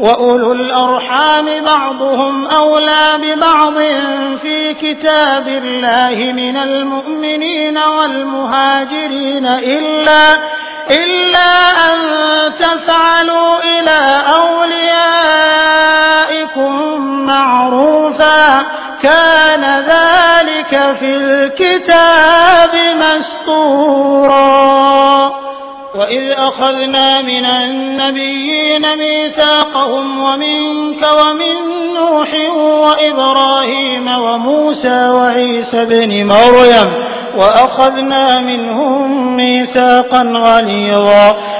وأولو الأرحام بعضهم أولى ببعض في كتاب الله من المؤمنين والمهاجرين إلا إلا أن تفعلوا إلى أوليائكم معروفا. كان ذلك في الكتاب مسطورا. وإذ أخذنا من النبيين ميثاقهم ومنك ومن نوح وإبراهيم وموسى وعيسى بن مريم وأخذنا منهم ميثاقا غليظا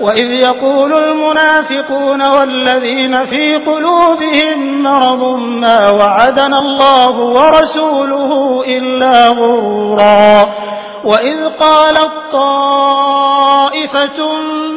وإذ يقول المنافقون والذين في قلوبهم مرض ما وعدنا الله ورسوله إلا غرورا. وإذ قالت طائفة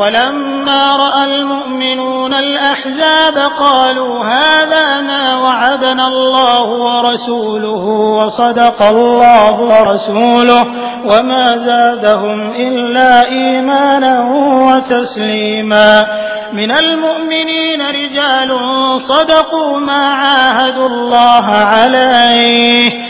ولما رأى المؤمنون الأحزاب قالوا هذا ما وعدنا الله ورسوله وصدق الله ورسوله وما زادهم إلا إيمانا وتسليما. من المؤمنين رجال صدقوا ما عاهدوا الله عليه.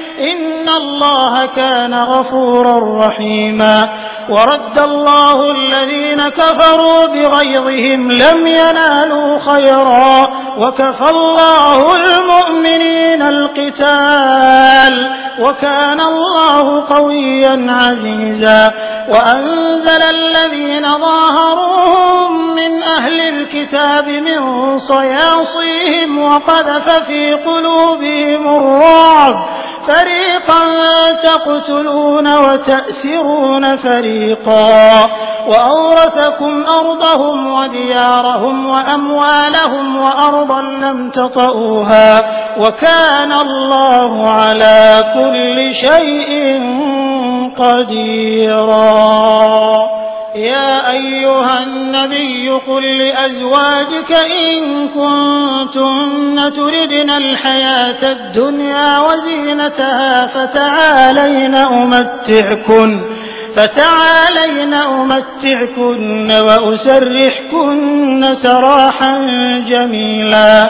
إن الله كان غفورا رحيما. ورد الله الذين كفروا بغيظهم لم ينالوا خيرا. وكفى الله المؤمنين القتال. وكان الله قويا عزيزا وأنزل الذين ظاهروهم من أهل الكتاب من صياصيهم وقذف في قلوبهم الرعب. فريقا تقتلون وتأسرون فريقا وأورثكم أرضهم وديارهم وأموالهم وأرضا لم تطئوها. وكان الله على كل شيء قديرا. يا أيها النبي قل لأزواجك إن كنتن تردن الحياة الدنيا وزينتها فتعالين أمتعكن فتعالين أمتعكن وأسرحكن سراحا جميلا.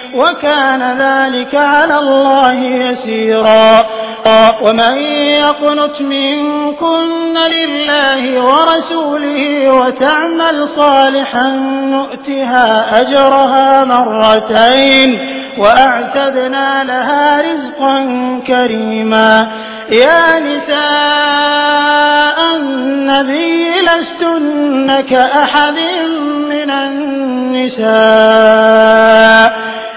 وكان ذلك على الله يسيرا. ومن يقنت منكن لله ورسوله وتعمل صالحا نؤتها أجرها مرتين وأعتدنا لها رزقا كريما. يا نساء النبي لستن كأحد من النساء.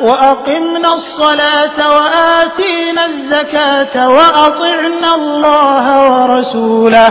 وأقمنا الصلاة وآتينا الزكاة وأطعنا الله ورسوله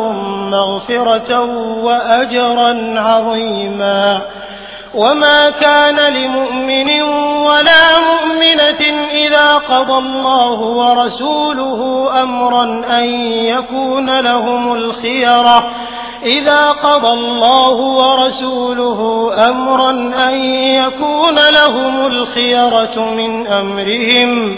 مغفرة وأجرا عظيما. وما كان لمؤمن ولا مؤمنة إذا قضى الله ورسوله أمرا أن يكون لهم الخيرة. إذا قضى الله ورسوله أمرا أن يكون لهم الخيرة من أمرهم.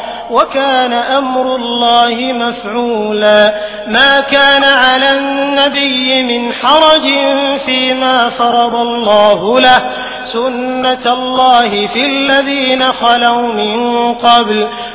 وكان أمر الله مفعولا. ما كان على النبي من حرج فيما فرض الله له. سنة الله في الذين خلوا من قبل.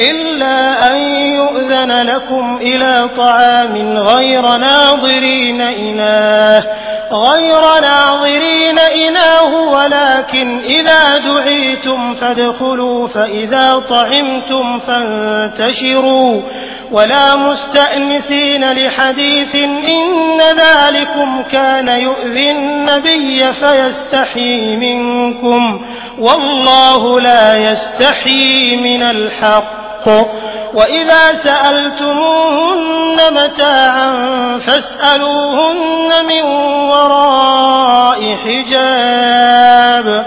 إلا أن يؤذن لكم إلى طعام غير ناظرين إناه غير ناظرين إناه ولكن إذا دعيتم فادخلوا فإذا طعمتم فانتشروا. ولا مستأنسين لحديث إن ذلكم كان يؤذي النبي فيستحيي منكم والله لا يستحيي من الحق. وإذا سألتموهن متاعا فاسألوهن من وراء حجاب.